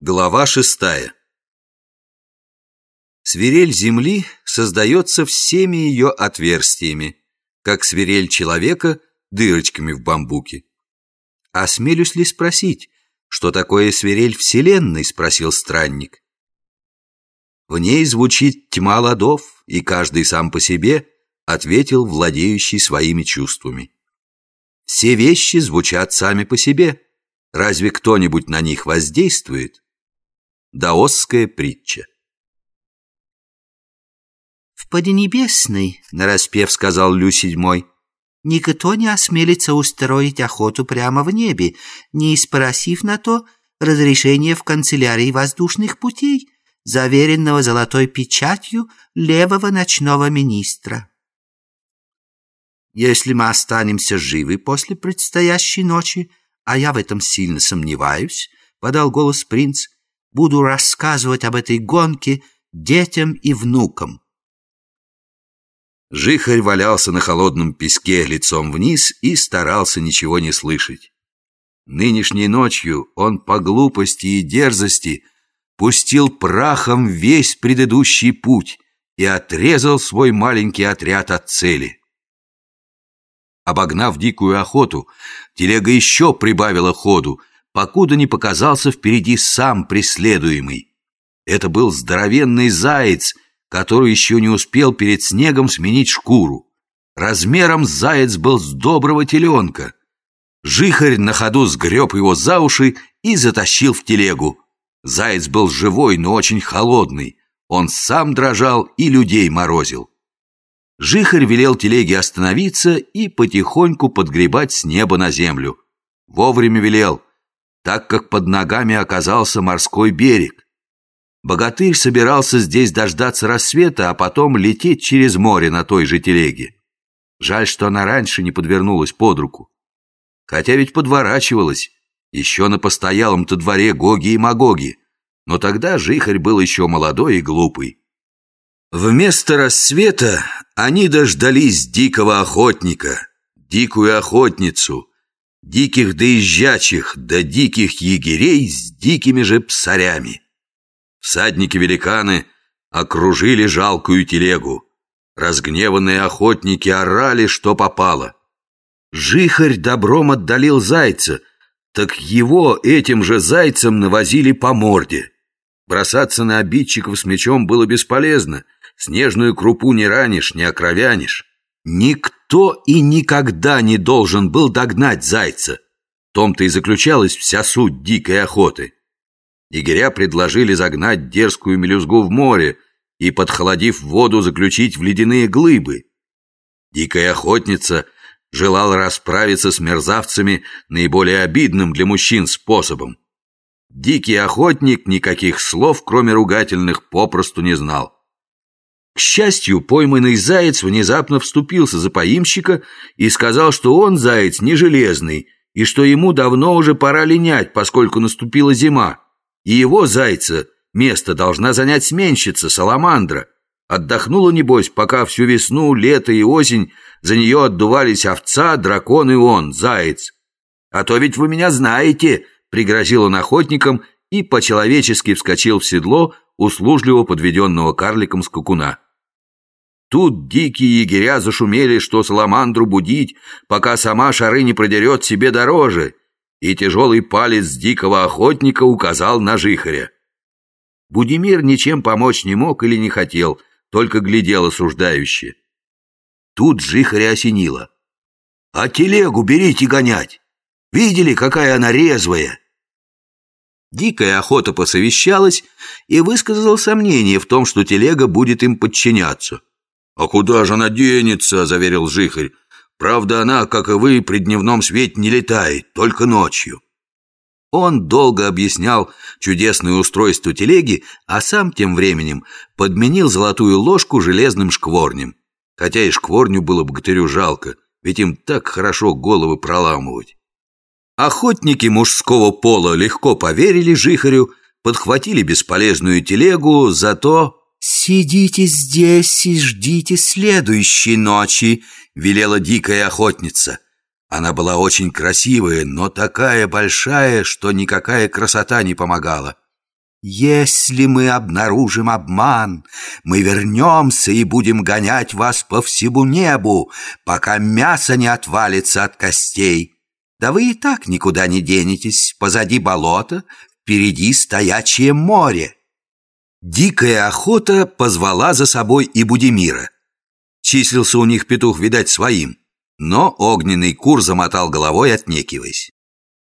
Глава шестая Свирель земли создается всеми ее отверстиями, как свирель человека дырочками в бамбуке. «Осмелюсь ли спросить, что такое свирель Вселенной?» — спросил странник. В ней звучит тьма ладов, и каждый сам по себе ответил владеющий своими чувствами. Все вещи звучат сами по себе. Разве кто-нибудь на них воздействует? Даосская притча. «В Поднебесной, — нараспев сказал Лю седьмой, — никто не осмелится устроить охоту прямо в небе, не испросив на то разрешение в канцелярии воздушных путей, заверенного золотой печатью левого ночного министра. Если мы останемся живы после предстоящей ночи, а я в этом сильно сомневаюсь, — подал голос принц, — буду рассказывать об этой гонке детям и внукам. Жихарь валялся на холодном песке лицом вниз и старался ничего не слышать. Нынешней ночью он по глупости и дерзости пустил прахом весь предыдущий путь и отрезал свой маленький отряд от цели. Обогнав дикую охоту, телега еще прибавила ходу, покуда не показался впереди сам преследуемый. Это был здоровенный заяц, который еще не успел перед снегом сменить шкуру. Размером заяц был с доброго теленка. Жихарь на ходу сгреб его за уши и затащил в телегу. Заяц был живой, но очень холодный. Он сам дрожал и людей морозил. Жихарь велел телеге остановиться и потихоньку подгребать с неба на землю. Вовремя велел, так как под ногами оказался морской берег. Богатырь собирался здесь дождаться рассвета, а потом лететь через море на той же телеге. Жаль, что она раньше не подвернулась под руку. Хотя ведь подворачивалась, еще на постоялом-то дворе Гоги и Магоги, но тогда Жихарь был еще молодой и глупый. Вместо рассвета они дождались дикого охотника, дикую охотницу, диких доезжачих да диких егерей с дикими же псарями. Всадники-великаны окружили жалкую телегу. Разгневанные охотники орали, что попало. Жихарь добром отдалил зайца, так его этим же зайцем навозили по морде. Бросаться на обидчиков с мечом было бесполезно. Снежную крупу не ранишь, не окровянишь. Никто и никогда не должен был догнать зайца. В том-то и заключалась вся суть дикой охоты. Егеря предложили загнать дерзкую мелюзгу в море и, подхолодив воду, заключить в ледяные глыбы. Дикая охотница желала расправиться с мерзавцами наиболее обидным для мужчин способом. Дикий охотник никаких слов, кроме ругательных, попросту не знал. К счастью, пойманный заяц внезапно вступился за поимщика и сказал, что он заяц не железный, и что ему давно уже пора линять, поскольку наступила зима. И его зайца место должна занять сменщица, саламандра. Отдохнула, небось, пока всю весну, лето и осень за нее отдувались овца, дракон и он, заяц. «А то ведь вы меня знаете», — пригрозил он охотникам и по-человечески вскочил в седло услужливо подведенного карликом скакуна. Тут дикие егеря зашумели, что саламандру будить, пока сама шары не продерет себе дороже, и тяжелый палец дикого охотника указал на жихаря. Будимир ничем помочь не мог или не хотел, только глядел осуждающе. Тут жихаря осенило. «А телегу берите гонять! Видели, какая она резвая!» Дикая охота посовещалась и высказала сомнение в том, что телега будет им подчиняться. «А куда же она денется?» – заверил Жихарь. «Правда, она, как и вы, при дневном свете не летает, только ночью». Он долго объяснял чудесное устройство телеги, а сам тем временем подменил золотую ложку железным шкворнем. Хотя и шкворню было богатырю жалко, ведь им так хорошо головы проламывать. Охотники мужского пола легко поверили Жихарю, подхватили бесполезную телегу, зато «Сидите здесь и ждите следующей ночи», — велела дикая охотница. Она была очень красивая, но такая большая, что никакая красота не помогала. Если мы обнаружим обман, мы вернемся и будем гонять вас по всему небу, пока мясо не отвалится от костей. Да вы и так никуда не денетесь, позади болота, впереди стоячее море. Дикая охота позвала за собой и Будимира. Числился у них петух, видать, своим, но огненный кур замотал головой, отнекиваясь.